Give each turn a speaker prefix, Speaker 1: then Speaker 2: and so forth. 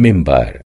Speaker 1: member